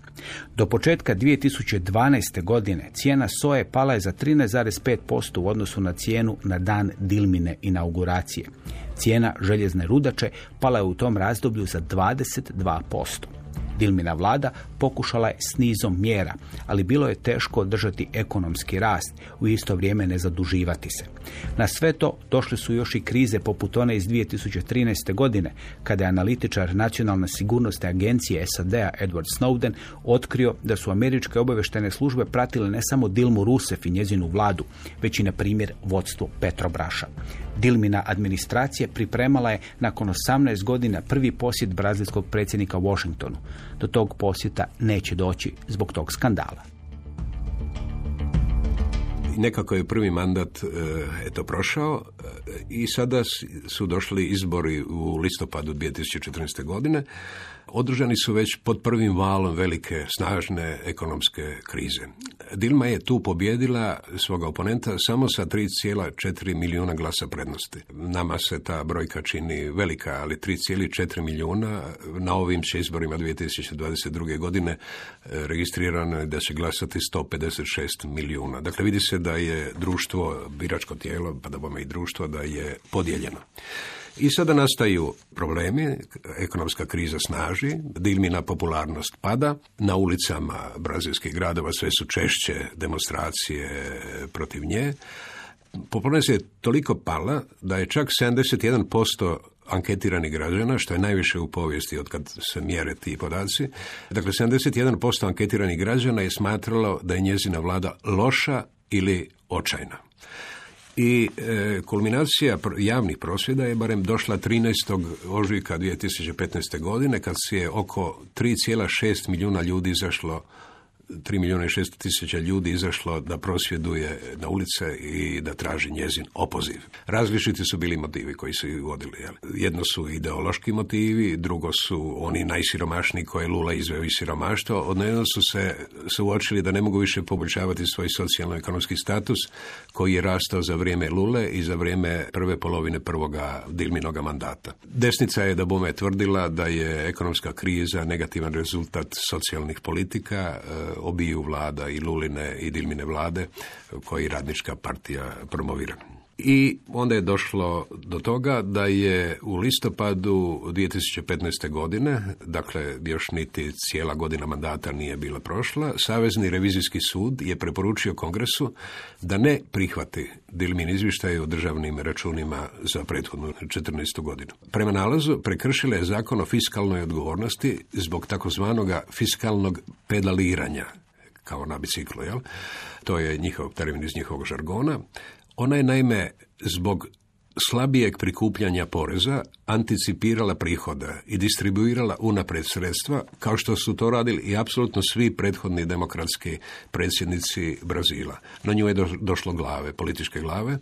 Do početka 2012. godine cijena soje pala je za 13,5% u odnosu na cijenu na dan Dilmine inauguracije. Cijena željezne rudače pala je u tom razdoblju za 22%. Dilmina vlada pokušala je s nizom mjera, ali bilo je teško održati ekonomski rast, u isto vrijeme ne zaduživati se. Na sve to došle su još i krize poput one iz 2013. godine, kada je analitičar Nacionalne sigurnosne agencije SAD-a Edward Snowden otkrio da su američke obavještajne službe pratile ne samo Dilmu Rusef i njezinu vladu, već i na primjer vodstvo Petrobraša. Dilmina administracija pripremala je nakon 18 godina prvi posjet brazilskog predsjednika Washingtonu. Do tog posjeta neće doći zbog tog skandala. Nekako je prvi mandat e, eto prošao e, i sada su došli izbori u listopadu 2014. godine održani su već pod prvim valom velike, snažne ekonomske krize. Dilma je tu pobjedila svoga oponenta samo sa 3,4 milijuna glasa prednosti. Nama se ta brojka čini velika, ali 3,4 milijuna na ovim će izborima 2022. godine e, registrirano je da će glasati 156 milijuna. Dakle, vidi se da je društvo, biračko tijelo, pa da bome i društvo, da je podijeljeno. I sada nastaju problemi, ekonomska kriza snaži, dilmina popularnost pada, na ulicama brazilskih gradova sve su češće demonstracije protiv nje. Popularnost je toliko pala da je čak 71% anketiranih građana, što je najviše u povijesti od kad se mjere ti podaci. Dakle, 71% anketiranih građana je smatralo da je njezina vlada loša ili očajna. I e, kulminacija javnih prosvjeda je barem došla 13. ožujka 2015. godine kad se je oko 3,6 milijuna ljudi izašlo 3 milijuna i 600 tisuća ljudi izašlo da prosvjeduje na ulice i da traži njezin opoziv. Različiti su bili motivi koji su ih vodili. Jedno su ideološki motivi, drugo su oni najsiromašniji koje Lula izveo iz siromaštva. Odjedno su se suočili da ne mogu više poboljšavati svoj socijalno-ekonomski status koji je rastao za vrijeme Lule i za vrijeme prve polovine prvoga Dilminoga mandata. Desnica je da bome tvrdila da je ekonomska kriza negativan rezultat socijalnih politika, e, obiju vlada i Luline i Dilmine vlade koji radnička partija promovira. I onda je došlo do toga da je u listopadu 2015. godine, dakle još niti cijela godina mandata nije bila prošla, Savezni revizijski sud je preporučio kongresu da ne prihvati Dilmin izvještaj o državnim računima za prethodnu 14. godinu. Prema nalazu prekršila je zakon o fiskalnoj odgovornosti zbog takozvanoga fiskalnog pedaliranja kao na biciklu, jel? To je njihov termin iz njihovog žargona. Ona je naime zbog slabijeg prikupljanja poreza anticipirala prihoda i distribuirala unapred sredstva, kao što su to radili i apsolutno svi prethodni demokratski predsjednici Brazila. Na nju je došlo glave, političke glave,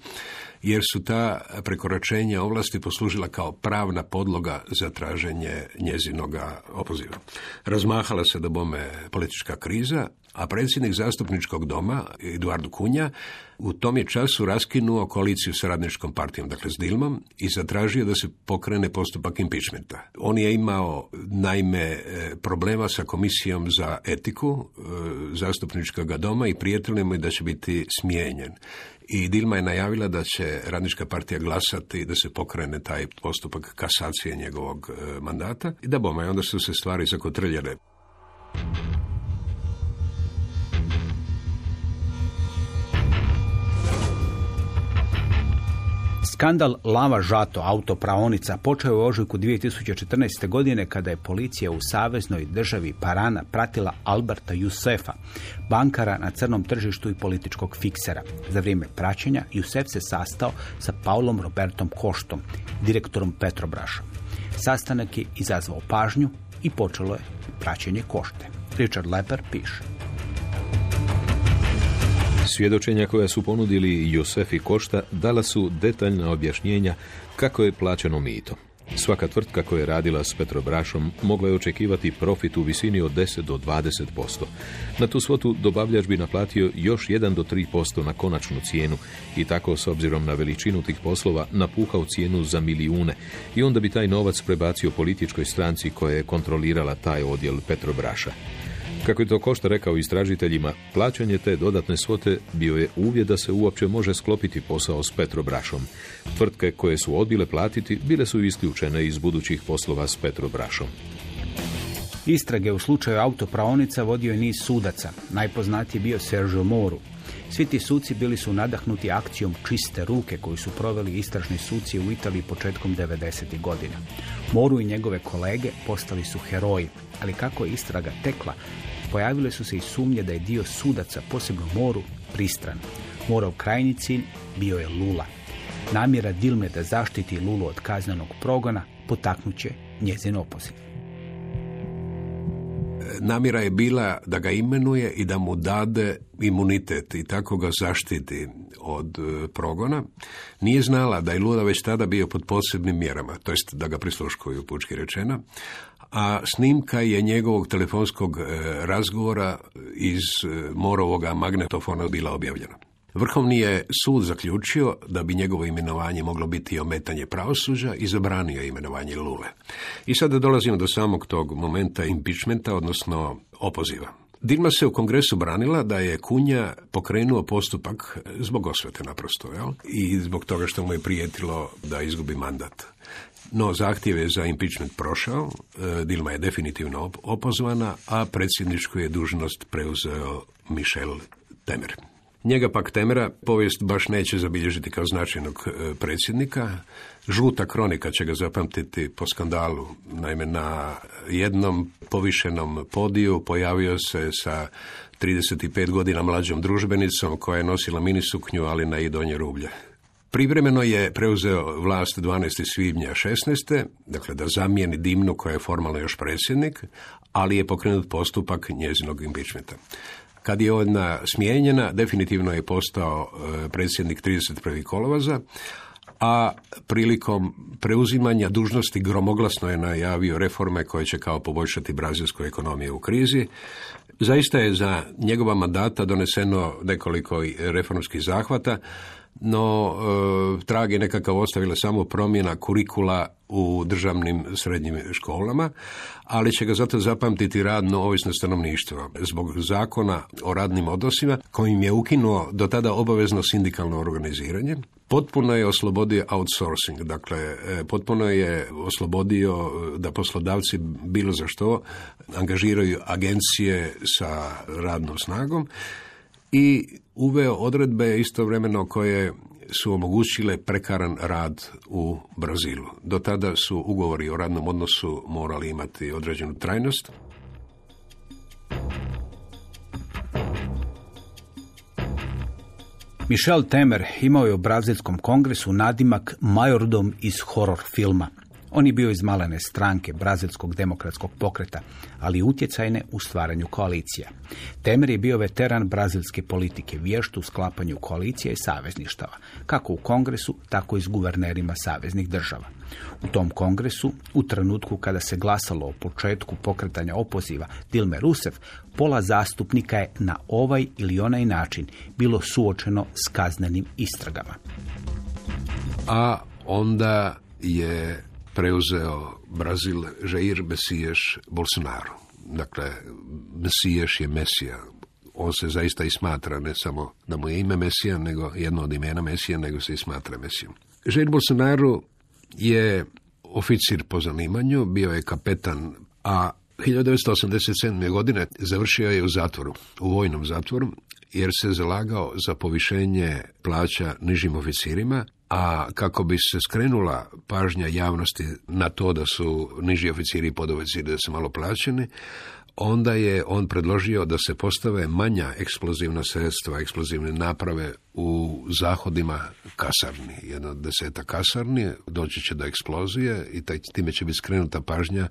jer su ta prekoračenja ovlasti poslužila kao pravna podloga za traženje njezinoga opoziva. Razmahala se da bome politička kriza, a predsjednik zastupničkog doma, Eduardo Kunja, u tom je času raskinuo koaliciju sa radničkom partijom, dakle s Dilmom, i zatražio da se pokrene postupak impeachmenta. On je imao naime e, problema sa komisijom za etiku e, zastupničkog doma i prijetelimo je da će biti smijenjen. I Dilma je najavila da će radnička partija glasati da se pokrene taj postupak kasacije njegovog e, mandata i da boma, i onda su se stvari zakotrljene. Skandal Lava Žato autopraonica počeo je u ožujku 2014. godine kada je policija u saveznoj državi Parana pratila Alberta Jusefa, bankara na crnom tržištu i političkog fiksera. Za vrijeme praćenja Jusef se sastao sa Paulom Robertom Koštom, direktorom Petrobraša. Sastanak je izazvao pažnju i počelo je praćenje Košte. Richard Leper piše. Svjedočenja koja su ponudili Josef i Košta dala su detaljna objašnjenja kako je plaćeno mito. Svaka tvrtka koja je radila s Petrobrašom mogla je očekivati profit u visini od 10 do 20%. Na tu svotu dobavljač bi naplatio još 1 do 3% na konačnu cijenu i tako s obzirom na veličinu tih poslova napuhao cijenu za milijune i onda bi taj novac prebacio političkoj stranci koja je kontrolirala taj odjel Petrobraša. Kako je to Košta rekao istražiteljima, plaćanje te dodatne svote bio je uvjet da se uopće može sklopiti posao s Petrobrašom. Tvrtke koje su odbile platiti bile su isključene iz budućih poslova s Petrobrašom. Istrage u slučaju autopraonica vodio je niz sudaca. Najpoznatiji bio Sergio Moru. Svi ti suci bili su nadahnuti akcijom čiste ruke koju su proveli istražni suci u Italiji početkom 90. godina. Moru i njegove kolege postali su heroji, ali kako je istraga tekla, pojavile su se i sumnje da je dio sudaca, posebno Moru, pristran. Morov krajnji cilj bio je Lula. Namjera Dilme da zaštiti Lulu od kaznenog progona potaknuće njezin opoziv. Namjera je bila da ga imenuje i da mu dade imunitet i tako ga zaštiti od e, progona. Nije znala da je Lula već tada bio pod posebnim mjerama, to jest da ga prisluškuju pučki rečeno, a snimka je njegovog telefonskog e, razgovora iz e, Morovoga magnetofona bila objavljena. Vrhovni je sud zaključio da bi njegovo imenovanje moglo biti ometanje pravosuđa i zabranio imenovanje Lule. I sada dolazimo do samog tog momenta impeachmenta, odnosno opoziva. Dilma se u kongresu branila da je Kunja pokrenuo postupak zbog osvete naprosto, jel? I zbog toga što mu je prijetilo da izgubi mandat. No, zahtjev je za impeachment prošao, e, Dilma je definitivno opozvana, a predsjedničku je dužnost preuzeo Michel Temer. Njega pak Temera povijest baš neće zabilježiti kao značajnog e, predsjednika. Žuta kronika će ga zapamtiti po skandalu. Naime, na jednom povišenom podiju pojavio se sa 35 godina mlađom družbenicom koja je nosila mini suknju, ali na i donje rublje. Privremeno je preuzeo vlast 12. svibnja 16. dakle da zamijeni Dimnu koja je formalno još predsjednik, ali je pokrenut postupak njezinog impeachmenta. Kad je ona smijenjena, definitivno je postao e, predsjednik 31. kolovoza, a prilikom preuzimanja dužnosti gromoglasno je najavio reforme koje će kao poboljšati brazilsku ekonomiju u krizi. Zaista je za njegova mandata doneseno nekoliko reformskih zahvata, no e, trag je nekakav ostavila samo promjena kurikula u državnim srednjim školama, ali će ga zato zapamtiti radno ovisno stanovništvo zbog zakona o radnim odnosima kojim je ukinuo do tada obavezno sindikalno organiziranje. Potpuno je oslobodio outsourcing, dakle e, potpuno je oslobodio e, da poslodavci bilo za što angažiraju agencije sa radnom snagom i uveo odredbe istovremeno koje su omogućile prekaran rad u Brazilu. Do tada su ugovori o radnom odnosu morali imati određenu trajnost. Michel Temer imao je u brazilskom kongresu nadimak majordom iz horror filma. On je bio iz malene stranke Brazilskog demokratskog pokreta, ali utjecajne u stvaranju koalicija. Temer je bio veteran brazilske politike, vješt u sklapanju koalicija i savezništava, kako u kongresu, tako i s guvernerima saveznih država. U tom kongresu, u trenutku kada se glasalo o početku pokretanja opoziva Dilme Rousseff, pola zastupnika je na ovaj ili onaj način bilo suočeno s kaznenim istragama. A onda je preuzeo Brazil Jair Messias Bolsonaro. Dakle, Messias je Mesija. On se zaista i smatra, ne samo da mu je ime Mesija, nego jedno od imena Mesija, nego se i smatra Mesijom. Jair Bolsonaro je oficir po zanimanju, bio je kapetan, a 1987. godine završio je u zatvoru, u vojnom zatvoru, jer se zalagao za povišenje plaća nižim oficirima a kako bi se skrenula pažnja javnosti na to da su niži oficiri i podoficiri da su malo plaćeni, onda je on predložio da se postave manja eksplozivna sredstva, eksplozivne naprave u zahodima kasarni. Jedno deseta kasarni, doći će do eksplozije i taj, time će biti skrenuta pažnja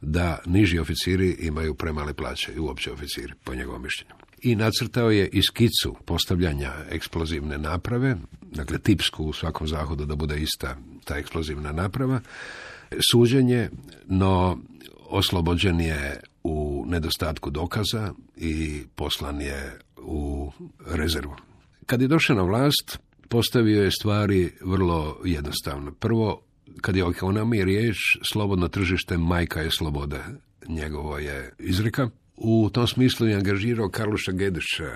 da niži oficiri imaju premale plaće i uopće oficiri, po njegovom mišljenju. I nacrtao je i skicu postavljanja eksplozivne naprave, dakle tipsku u svakom zahodu da bude ista ta eksplozivna naprava, suđenje, no oslobođen je u nedostatku dokaza i poslan je u rezervu. Kad je došao na vlast, postavio je stvari vrlo jednostavno. Prvo, kad je o ekonomiji riječ, slobodno tržište majka je slobode. Njegovo je izreka. U tom smislu je angažirao Karluša Gedeša,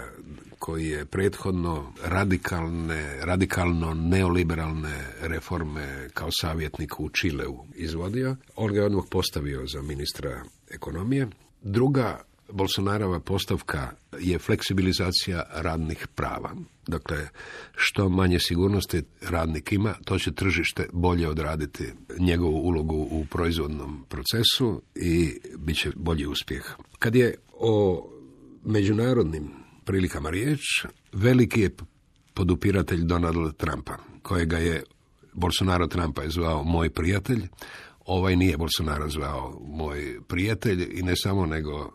koji je prethodno radikalne, radikalno neoliberalne reforme kao savjetnik u Čileu izvodio. On ga je odmah postavio za ministra ekonomije. Druga Bolsonarova postavka je fleksibilizacija radnih prava. Dakle, što manje sigurnosti radnik ima, to će tržište bolje odraditi njegovu ulogu u proizvodnom procesu i bit će bolji uspjeh. Kad je o međunarodnim prilikama riječ, veliki je podupiratelj Donald Trumpa, kojega je Bolsonaro Trumpa je zvao moj prijatelj, ovaj nije Bolsonaro zvao moj prijatelj i ne samo nego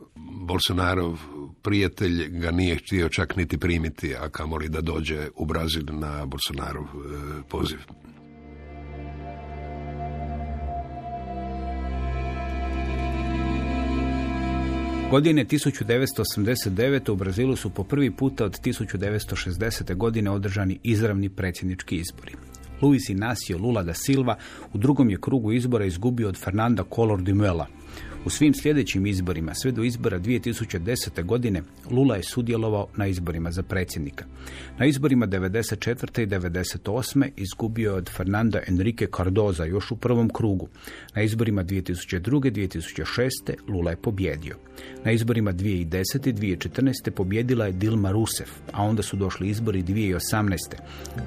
Bolsonarov prijatelj ga nije htio čak niti primiti, a kamoli da dođe u Brazil na Bolsonarov e, poziv. Godine 1989. u Brazilu su po prvi puta od 1960. godine održani izravni predsjednički izbori. Luis Inacio Lula da Silva u drugom je krugu izbora izgubio od Fernanda Collor de Mela. U svim sljedećim izborima, sve do izbora 2010. godine, Lula je sudjelovao na izborima za predsjednika. Na izborima 94. i 98. izgubio je od Fernanda Enrique Cardoza još u prvom krugu. Na izborima 2002. i 2006. Lula je pobjedio. Na izborima 2010. i 2014. pobjedila je Dilma Rousseff, a onda su došli izbori 2018.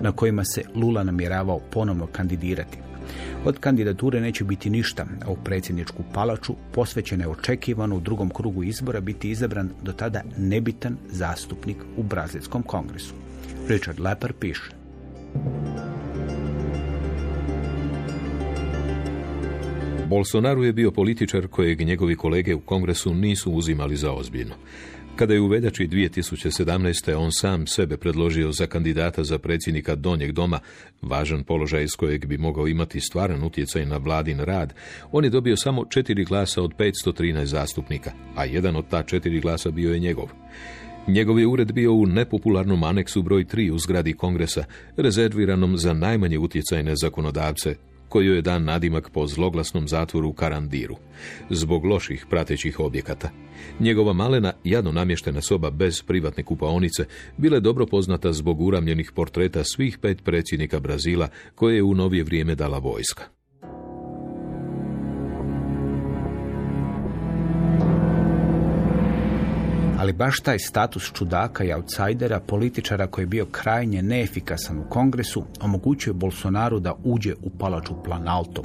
na kojima se Lula namjeravao ponovno kandidirati. Od kandidature neće biti ništa, a u predsjedničku palaču posvećena je očekivano u drugom krugu izbora biti izabran do tada nebitan zastupnik u Brazilskom kongresu. Richard Lepper piše. Bolsonaro je bio političar kojeg njegovi kolege u kongresu nisu uzimali za ozbiljno. Kada je u veljači 2017. on sam sebe predložio za kandidata za predsjednika Donjeg doma, važan položaj iz kojeg bi mogao imati stvaran utjecaj na vladin rad, on je dobio samo četiri glasa od 513 zastupnika, a jedan od ta četiri glasa bio je njegov. Njegov je ured bio u nepopularnom aneksu broj 3 u zgradi kongresa, rezerviranom za najmanje utjecajne zakonodavce, koji je dan nadimak po zloglasnom zatvoru u Karandiru, zbog loših pratećih objekata. Njegova malena, jadno namještena soba bez privatne kupaonice bila je dobro poznata zbog uramljenih portreta svih pet predsjednika Brazila koje je u novije vrijeme dala vojska. Ali baš taj status čudaka i outsidera, političara koji je bio krajnje neefikasan u kongresu, omogućuje Bolsonaru da uđe u palaču Planalto.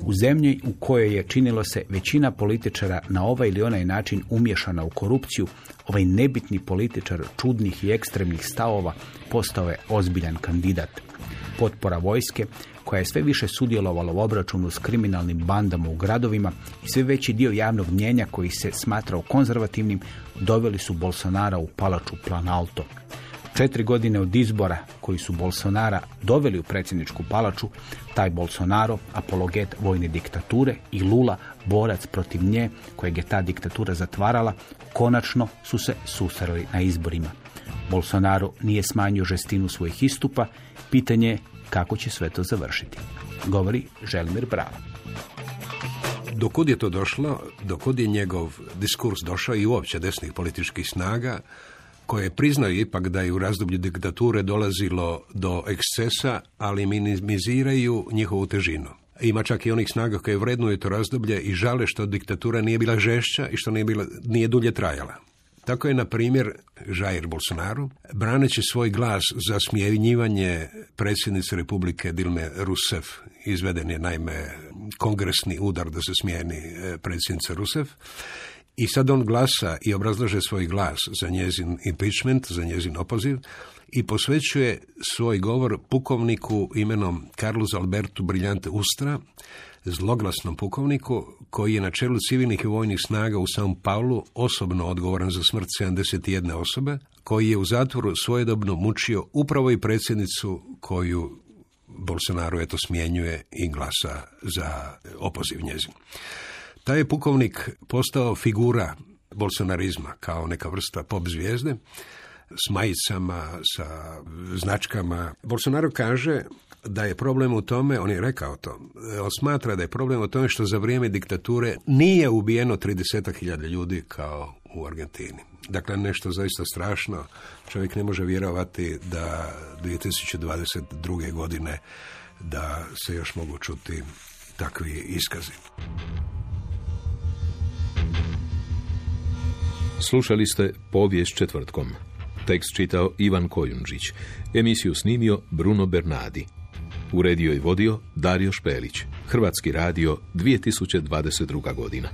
U zemlji u kojoj je činilo se većina političara na ovaj ili onaj način umješana u korupciju, ovaj nebitni političar čudnih i ekstremnih stavova postao je ozbiljan kandidat. Potpora vojske, koja je sve više sudjelovala u obračunu s kriminalnim bandama u gradovima i sve veći dio javnog mnjenja koji se smatrao konzervativnim, doveli su Bolsonara u palaču Planalto. Četiri godine od izbora koji su Bolsonara doveli u predsjedničku palaču, taj Bolsonaro, apologet vojne diktature i Lula, borac protiv nje kojeg je ta diktatura zatvarala, konačno su se susreli na izborima. Bolsonaro nije smanjio žestinu svojih istupa, pitanje je kako će sve to završiti. Govori Želimir Bravo. Dokud je to došlo, dokud je njegov diskurs došao i uopće desnih političkih snaga, koje priznaju ipak da je u razdoblju diktature dolazilo do ekscesa, ali minimiziraju njihovu težinu. Ima čak i onih snaga koje vrednuju to razdoblje i žale što diktatura nije bila žešća i što nije, bila, nije dulje trajala. Tako je, na primjer, Jair Bolsonaro, braneći svoj glas za smjenjivanje predsjednice Republike Dilme Rousseff, izveden je naime kongresni udar da se smijeni e, predsjednica Rousseff, I sad on glasa i obrazlaže svoj glas za njezin impeachment, za njezin opoziv i posvećuje svoj govor pukovniku imenom Carlos Alberto Briljante Ustra, zloglasnom pukovniku koji je na čelu civilnih i vojnih snaga u São Paulo osobno odgovoran za smrt 71 osobe, koji je u zatvoru svojedobno mučio upravo i predsjednicu koju Bolsonaro eto smjenjuje i glasa za opoziv njezin. Taj je pukovnik postao figura bolsonarizma kao neka vrsta pop zvijezde s majicama, sa značkama. Bolsonaro kaže da je problem u tome, on je rekao to, on smatra da je problem u tome što za vrijeme diktature nije ubijeno 30.000 ljudi kao u Argentini. Dakle, nešto zaista strašno. Čovjek ne može vjerovati da 2022. godine da se još mogu čuti takvi iskazi. Slušali ste povijest četvrtkom. Tekst čitao Ivan Kojundžić. Emisiju snimio Bruno Bernadi. Uredio i vodio Dario Špelić. Hrvatski radio 2022. godina.